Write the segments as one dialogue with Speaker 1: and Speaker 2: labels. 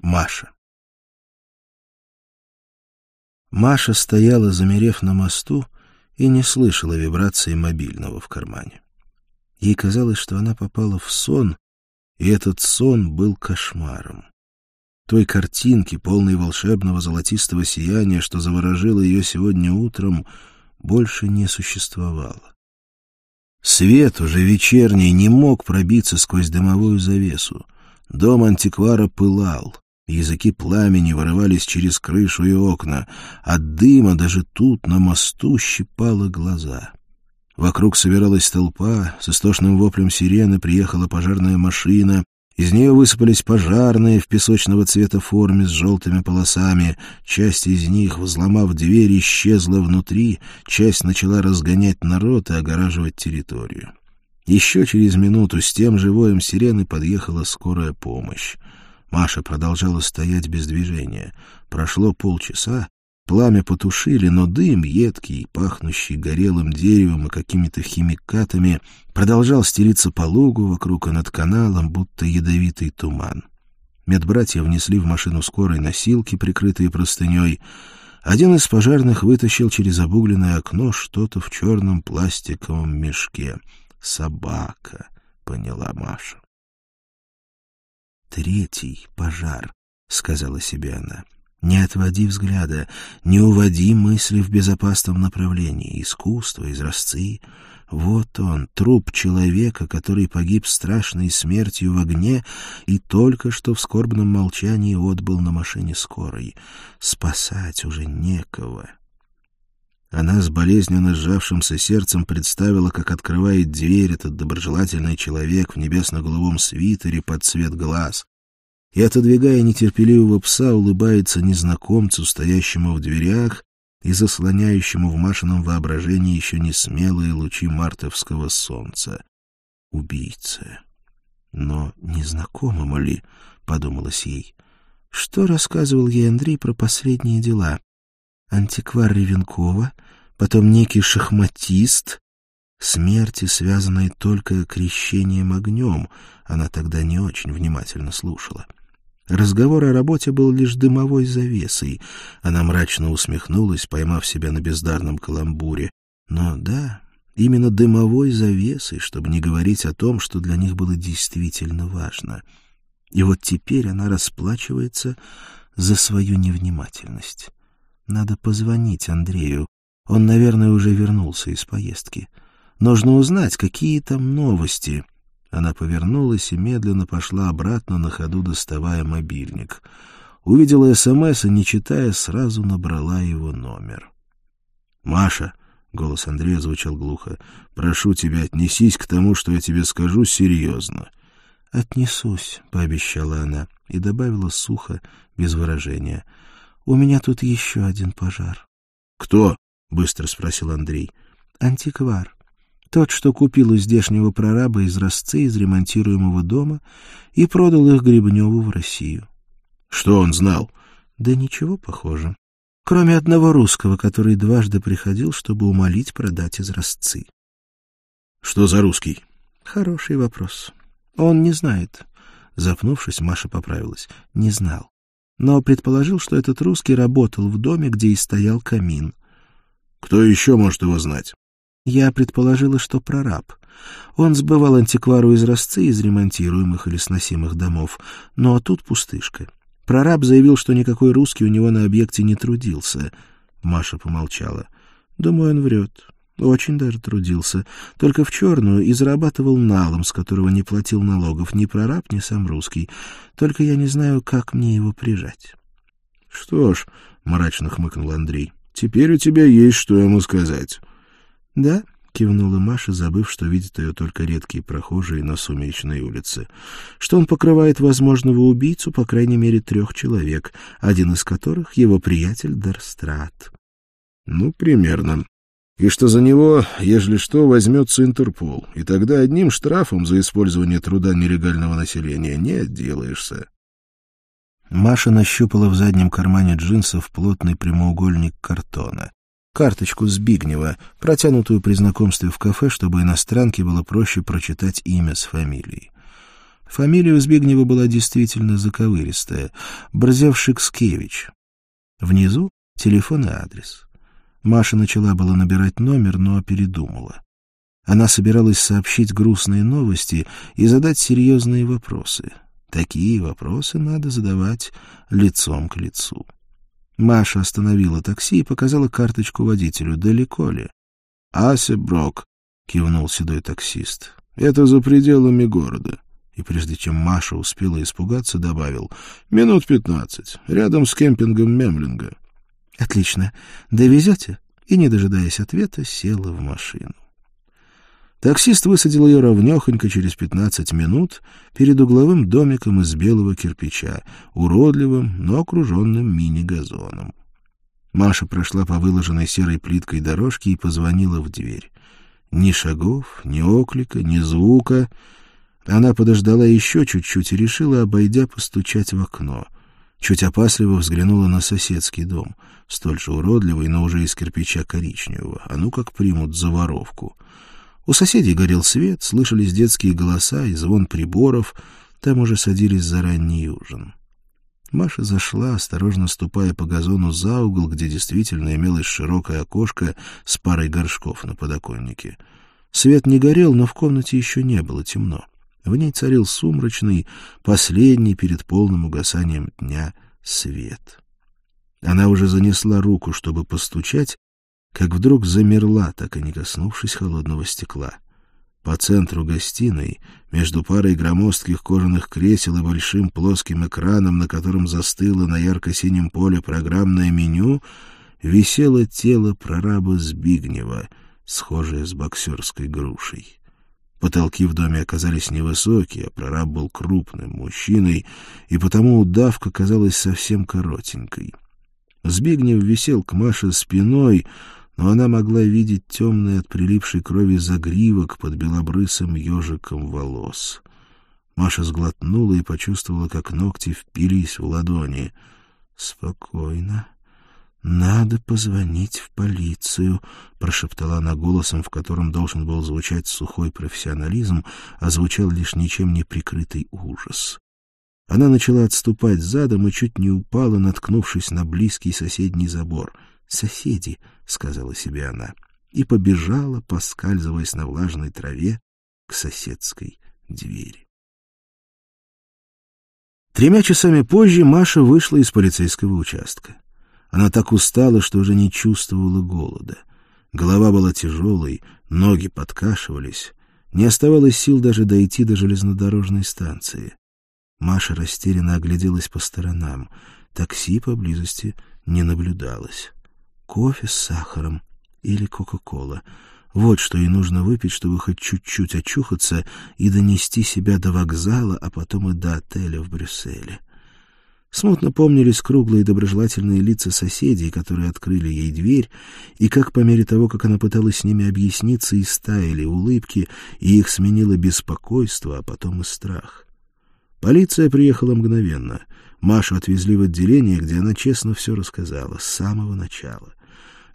Speaker 1: Маша. Маша стояла, замерев на мосту, и не слышала вибрации мобильного в кармане. Ей казалось, что она попала в сон, и этот сон был кошмаром. Той картинки, полной волшебного золотистого сияния, что заворожило ее сегодня утром, больше не существовало. Свет, уже вечерний, не мог пробиться сквозь дымовую завесу. Дом антиквара пылал. Языки пламени вырывались через крышу и окна. От дыма даже тут, на мосту, щипало глаза. Вокруг собиралась толпа, с истошным воплем сирены приехала пожарная машина, из нее высыпались пожарные в песочного цвета форме с желтыми полосами. Часть из них, взломав дверь, исчезла внутри, часть начала разгонять народ и огораживать территорию. Еще через минуту с тем же воем сирены подъехала скорая помощь. Маша продолжала стоять без движения. Прошло полчаса, Пламя потушили, но дым, едкий, пахнущий горелым деревом и какими-то химикатами, продолжал стелиться по лугу вокруг и над каналом, будто ядовитый туман. Медбратья внесли в машину скорой носилки, прикрытые простыней. Один из пожарных вытащил через обугленное окно что-то в черном пластиковом мешке. «Собака», — поняла Маша. «Третий пожар», — сказала себе она. Не отводи взгляда, не уводи мысли в безопасном направлении. Искусство, изразцы. Вот он, труп человека, который погиб страшной смертью в огне и только что в скорбном молчании отбыл на машине скорой. Спасать уже некого. Она с болезненно сжавшимся сердцем представила, как открывает дверь этот доброжелательный человек в небесно-голубом свитере под цвет глаз и, отодвигая нетерпеливого пса, улыбается незнакомцу, стоящему в дверях и заслоняющему в Машином воображении еще не смелые лучи мартовского солнца. Убийца. Но незнакомому ли, — подумалось ей, — что рассказывал ей Андрей про последние дела? Антиквар Ревенкова, потом некий шахматист, смерти, связанной только крещением огнем, она тогда не очень внимательно слушала. Разговор о работе был лишь дымовой завесой. Она мрачно усмехнулась, поймав себя на бездарном каламбуре. Но да, именно дымовой завесой, чтобы не говорить о том, что для них было действительно важно. И вот теперь она расплачивается за свою невнимательность. Надо позвонить Андрею. Он, наверное, уже вернулся из поездки. Нужно узнать, какие там новости. Она повернулась и медленно пошла обратно, на ходу доставая мобильник. Увидела СМС и, не читая, сразу набрала его номер. «Маша!» — голос Андрея звучал глухо. «Прошу тебя, отнесись к тому, что я тебе скажу, серьезно». «Отнесусь», — пообещала она и добавила сухо, без выражения. «У меня тут еще один пожар».
Speaker 2: «Кто?» — быстро спросил Андрей.
Speaker 1: «Антиквар. Тот, что купил у здешнего прораба изразцы из ремонтируемого дома и продал их Гребневу в Россию.
Speaker 2: Что он знал?
Speaker 1: Да ничего похоже. Кроме одного русского, который дважды приходил, чтобы умолить продать изразцы.
Speaker 2: Что за русский?
Speaker 1: Хороший вопрос. Он не знает. Запнувшись, Маша поправилась. Не знал. Но предположил, что этот русский работал в доме, где и стоял камин.
Speaker 2: Кто еще может его знать?
Speaker 1: Я предположила, что прораб. Он сбывал антиквару изразцы из ремонтируемых или сносимых домов, но тут пустышка. Прораб заявил, что никакой русский у него на объекте не трудился. Маша помолчала. Думаю, он врет. Очень даже трудился. Только в черную и зарабатывал налом, с которого не платил налогов ни прораб, ни сам русский. Только я не знаю, как мне его прижать.
Speaker 2: — Что ж, — мрачно хмыкнул Андрей, — теперь у тебя есть что ему сказать.
Speaker 1: «Да?» — кивнула Маша, забыв, что видят ее только редкие прохожие на сумеречной улице. Что он покрывает возможного убийцу, по крайней мере, трех человек, один из которых — его приятель Дарстрат.
Speaker 2: «Ну, примерно. И что за него, ежели что, возьмется Интерпол, и тогда одним штрафом за использование труда нелегального населения не отделаешься».
Speaker 1: Маша нащупала в заднем кармане джинсов плотный прямоугольник картона карточку Збигнева, протянутую при знакомстве в кафе, чтобы иностранке было проще прочитать имя с фамилией. Фамилия у Збигнева была действительно заковыристая — Брзевшикскевич. Внизу — телефон и адрес. Маша начала было набирать номер, но передумала. Она собиралась сообщить грустные новости и задать серьезные вопросы. Такие вопросы надо задавать лицом к лицу. Маша остановила такси и показала карточку водителю. «Далеко ли?»
Speaker 2: «Ася Брок», — кивнул седой таксист. «Это за пределами города».
Speaker 1: И прежде чем Маша успела испугаться, добавил.
Speaker 2: «Минут пятнадцать. Рядом с кемпингом Мемлинга».
Speaker 1: «Отлично. Довезете?» И, не дожидаясь ответа, села в машину. Таксист высадил ее ровнехонько через пятнадцать минут перед угловым домиком из белого кирпича, уродливым, но окруженным мини-газоном. Маша прошла по выложенной серой плиткой дорожке и позвонила в дверь. Ни шагов, ни оклика, ни звука. Она подождала еще чуть-чуть и решила, обойдя, постучать в окно. Чуть опасливо взглянула на соседский дом, столь же уродливый, но уже из кирпича коричневого. А ну как примут за воровку — у соседей горел свет, слышались детские голоса и звон приборов. Там уже садились за ранний ужин. Маша зашла, осторожно ступая по газону за угол, где действительно имелось широкое окошко с парой горшков на подоконнике. Свет не горел, но в комнате еще не было темно. В ней царил сумрачный, последний перед полным угасанием дня свет. Она уже занесла руку, чтобы постучать, как вдруг замерла, так и не коснувшись холодного стекла. По центру гостиной, между парой громоздких кожаных кресел и большим плоским экраном, на котором застыло на ярко-синем поле программное меню, висело тело прораба Збигнева, схожее с боксерской грушей. Потолки в доме оказались невысокие, а прораб был крупным мужчиной, и потому удавка казалась совсем коротенькой. Збигнев висел к Маше спиной, но она могла видеть темный от прилипшей крови загривок под белобрысым ежиком волос. Маша сглотнула и почувствовала, как ногти впились в ладони. «Спокойно. Надо позвонить в полицию», — прошептала она голосом, в котором должен был звучать сухой профессионализм, а звучал лишь ничем не прикрытый ужас. Она начала отступать задом и чуть не упала, наткнувшись на близкий соседний забор — соседи, — сказала себе она, и побежала, поскальзываясь на влажной траве, к соседской двери. Тремя часами позже Маша вышла из полицейского участка. Она так устала, что уже не чувствовала голода. Голова была тяжелой, ноги подкашивались. Не оставалось сил даже дойти до железнодорожной станции. Маша растерянно огляделась по сторонам. Такси поблизости не наблюдалось. Кофе с сахаром или Кока-Кола. Вот что ей нужно выпить, чтобы хоть чуть-чуть очухаться и донести себя до вокзала, а потом и до отеля в Брюсселе. Смутно помнились круглые доброжелательные лица соседей, которые открыли ей дверь, и как по мере того, как она пыталась с ними объясниться, и стаяли улыбки, и их сменило беспокойство, а потом и страх. Полиция приехала мгновенно. Машу отвезли в отделение, где она честно все рассказала, с самого начала.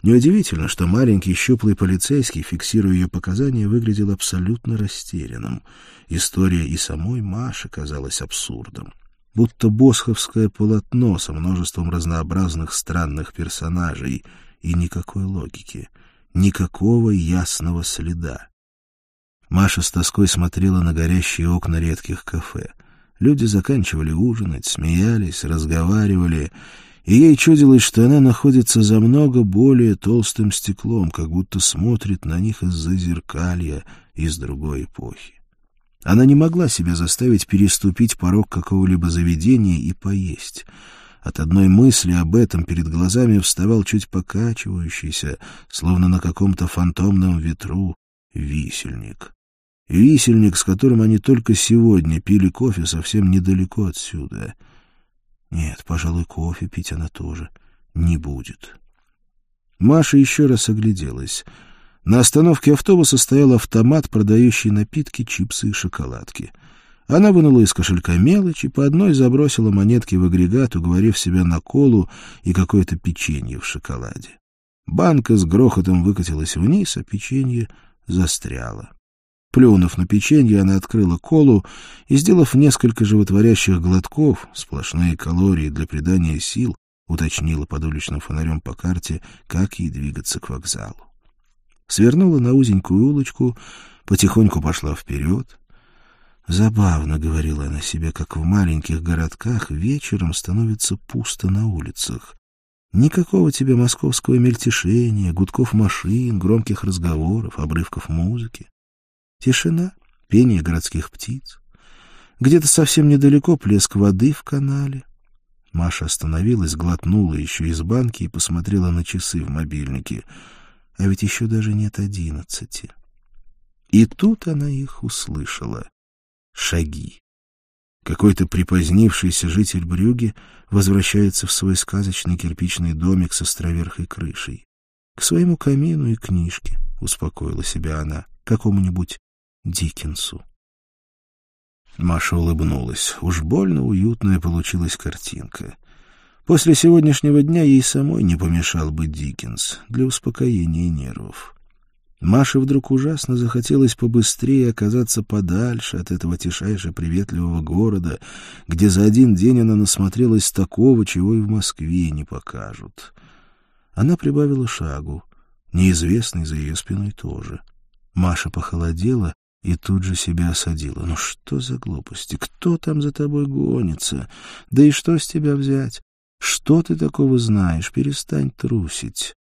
Speaker 1: Неудивительно, что маленький щуплый полицейский, фиксируя ее показания, выглядел абсолютно растерянным. История и самой Маши казалась абсурдом. Будто босховское полотно со множеством разнообразных странных персонажей и никакой логики, никакого ясного следа. Маша с тоской смотрела на горящие окна редких кафе. Люди заканчивали ужинать, смеялись, разговаривали, и ей чудилось, что она находится за много более толстым стеклом, как будто смотрит на них из-за зеркалья из другой эпохи. Она не могла себя заставить переступить порог какого-либо заведения и поесть. От одной мысли об этом перед глазами вставал чуть покачивающийся, словно на каком-то фантомном ветру, висельник. Висельник, с которым они только сегодня пили кофе совсем недалеко отсюда — нет, пожалуй, кофе пить она тоже не будет. Маша еще раз огляделась. На остановке автобуса стоял автомат, продающий напитки, чипсы и шоколадки. Она вынула из кошелька мелочь и по одной забросила монетки в агрегат, уговорив себя на колу и какое-то печенье в шоколаде. Банка с грохотом выкатилась вниз, а печенье застряло. Плюнув на печенье, она открыла колу и, сделав несколько животворящих глотков, сплошные калории для придания сил, уточнила под уличным фонарем по карте, как ей двигаться к вокзалу. Свернула на узенькую улочку, потихоньку пошла вперед. Забавно, — говорила она себе, — как в маленьких городках вечером становится пусто на улицах. Никакого тебе московского мельтешения, гудков машин, громких разговоров, обрывков музыки. Тишина, пение городских птиц. Где-то совсем недалеко плеск воды в канале. Маша остановилась, глотнула еще из банки и посмотрела на часы в мобильнике. А ведь еще даже нет одиннадцати. И тут она их услышала. Шаги. Какой-то припозднившийся житель Брюги возвращается в свой сказочный кирпичный домик с островерхой крышей. К своему камину и книжке, успокоила себя она, какому-нибудь Диккенсу. Маша улыбнулась. Уж больно уютная получилась картинка. После сегодняшнего дня ей самой не помешал бы Диккенс для успокоения нервов. Маше вдруг ужасно захотелось побыстрее оказаться подальше от этого тишайше приветливого города, где за один день она насмотрелась такого, чего и в Москве не покажут. Она прибавила шагу. Неизвестный за ее спиной тоже. Маша похолодела и тут же себя осадила. «Ну что за глупости? Кто там за тобой гонится? Да и что с тебя взять? Что ты такого знаешь? Перестань трусить».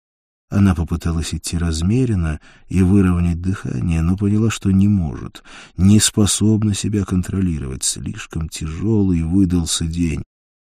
Speaker 1: Она попыталась идти размеренно и выровнять дыхание, но поняла, что не может, не способна себя контролировать. Слишком тяжелый выдался день.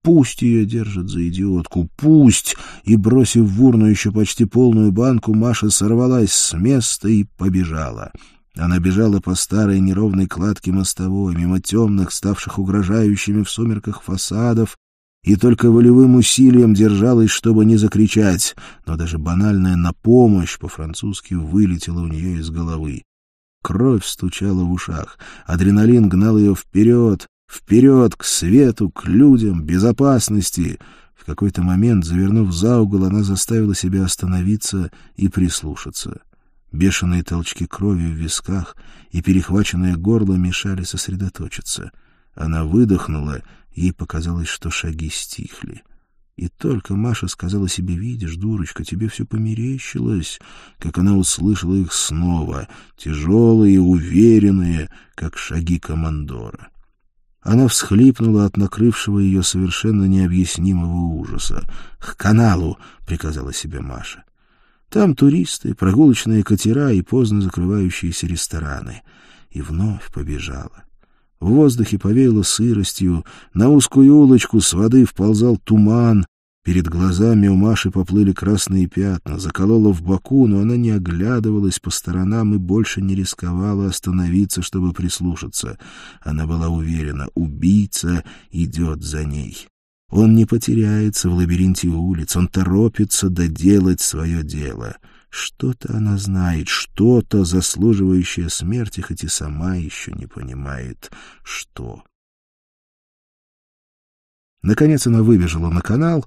Speaker 1: Пусть ее держат за идиотку, пусть! И, бросив в урну еще почти полную банку, Маша сорвалась с места и побежала. Она бежала по старой неровной кладке мостовой, мимо темных, ставших угрожающими в сумерках фасадов, и только волевым усилием держалась, чтобы не закричать, но даже банальная «на помощь» по-французски вылетела у нее из головы. Кровь стучала в ушах, адреналин гнал ее вперед, вперед, к свету, к людям, безопасности. В какой-то момент, завернув за угол, она заставила себя остановиться и прислушаться. Бешеные толчки крови в висках и перехваченное горло мешали сосредоточиться. Она выдохнула, ей показалось, что шаги стихли. И только Маша сказала себе, «Видишь, дурочка, тебе все померещилось», как она услышала их снова, тяжелые, уверенные, как шаги командора. Она всхлипнула от накрывшего ее совершенно необъяснимого ужаса. «К каналу!» — приказала себе Маша. Там туристы, прогулочные катера и поздно закрывающиеся рестораны. И вновь побежала. В воздухе повеяло сыростью, на узкую улочку с воды вползал туман, перед глазами у Маши поплыли красные пятна, заколола в боку, но она не оглядывалась по сторонам и больше не рисковала остановиться, чтобы прислушаться. Она была уверена, убийца идет за ней. Он не потеряется в лабиринте улиц, он торопится доделать свое дело. Что-то она знает, что-то заслуживающее смерти, хоть и сама еще не понимает, что. Наконец она выбежала на канал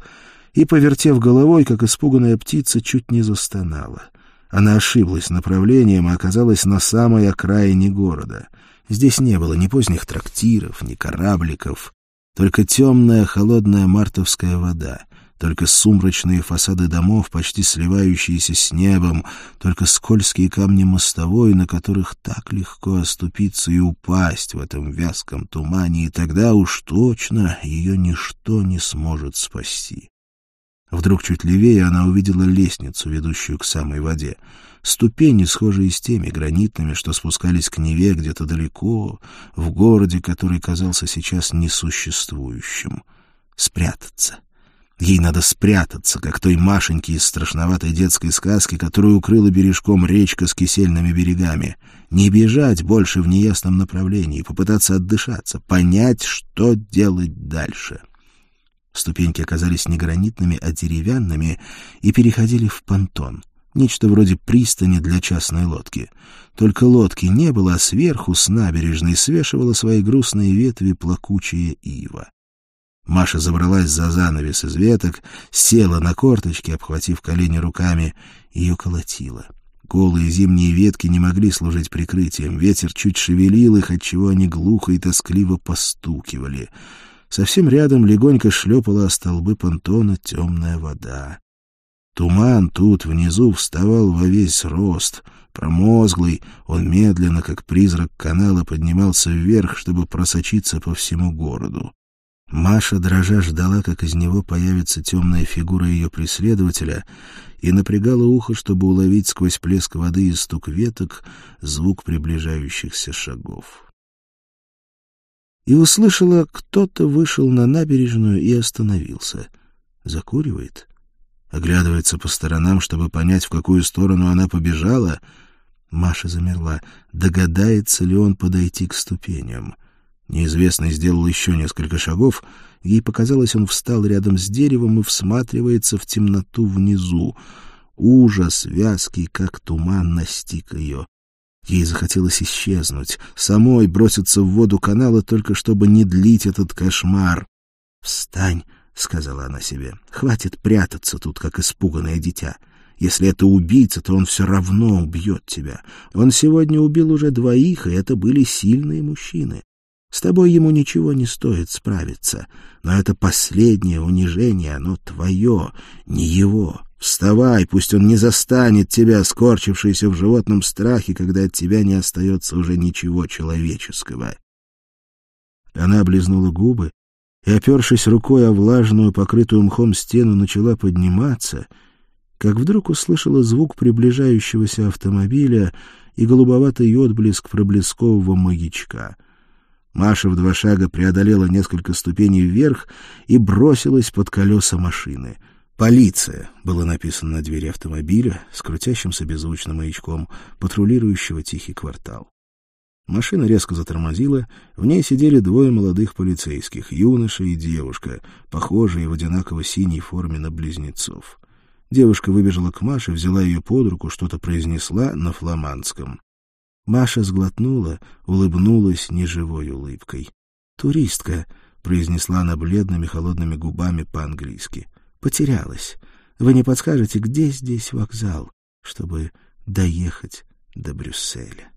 Speaker 1: и, повертев головой, как испуганная птица, чуть не застонала. Она ошиблась направлением и оказалась на самой окраине города. Здесь не было ни поздних трактиров, ни корабликов. Только темная холодная мартовская вода, только сумрачные фасады домов, почти сливающиеся с небом, только скользкие камни мостовой, на которых так легко оступиться и упасть в этом вязком тумане, и тогда уж точно ее ничто не сможет спасти. Вдруг чуть левее она увидела лестницу, ведущую к самой воде ступени, схожие с теми гранитными, что спускались к Неве где-то далеко, в городе, который казался сейчас несуществующим. Спрятаться. Ей надо спрятаться, как той Машеньке из страшноватой детской сказки, которую укрыла бережком речка с кисельными берегами. Не бежать больше в неясном направлении, попытаться отдышаться, понять, что делать дальше. Ступеньки оказались не гранитными, а деревянными и переходили в понтон — Нечто вроде пристани для частной лодки. Только лодки не было, а сверху с набережной свешивала свои грустные ветви плакучая ива. Маша забралась за занавес из веток, села на корточки, обхватив колени руками. Ее колотило. Голые зимние ветки не могли служить прикрытием. Ветер чуть шевелил их, отчего они глухо и тоскливо постукивали. Совсем рядом легонько шлепала о столбы понтона темная вода. Туман тут, внизу, вставал во весь рост. Промозглый, он медленно, как призрак канала, поднимался вверх, чтобы просочиться по всему городу. Маша, дрожа, ждала, как из него появится темная фигура ее преследователя, и напрягала ухо, чтобы уловить сквозь плеск воды и стук веток звук приближающихся шагов. И услышала, кто-то вышел на набережную и остановился. Закуривает. Оглядывается по сторонам, чтобы понять, в какую сторону она побежала. Маша замерла. Догадается ли он подойти к ступеням? Неизвестный сделал еще несколько шагов. Ей показалось, он встал рядом с деревом и всматривается в темноту внизу. Ужас, вязкий, как туман, настиг ее. Ей захотелось исчезнуть, самой броситься в воду канала, только чтобы не длить этот кошмар. «Встань!» — сказала она себе. «Хватит прятаться тут, как испуганное дитя. Если это убийца, то он все равно убьет тебя. Он сегодня убил уже двоих, и это были сильные мужчины. С тобой ему ничего не стоит справиться, но это последнее унижение, оно твое, не его. Вставай, пусть он не застанет тебя, скорчившийся в животном страхе, когда от тебя не остается уже ничего человеческого. Она облизнула губы и, опершись рукой о влажную, покрытую мхом стену, начала подниматься, как вдруг услышала звук приближающегося автомобиля и голубоватый отблеск проблескового маячка — Маша в два шага преодолела несколько ступеней вверх и бросилась под колеса машины. «Полиция» было написано на двери автомобиля с крутящимся беззвучным маячком, патрулирующего тихий квартал. Машина резко затормозила, в ней сидели двое молодых полицейских, юноша и девушка, похожие в одинаково синей форме на близнецов. Девушка выбежала к Маше, взяла ее под руку, что-то произнесла на фламандском. Маша сглотнула, улыбнулась неживой улыбкой. «Туристка», — произнесла она бледными холодными губами по-английски. «Потерялась. Вы не подскажете, где здесь вокзал, чтобы доехать до Брюсселя?»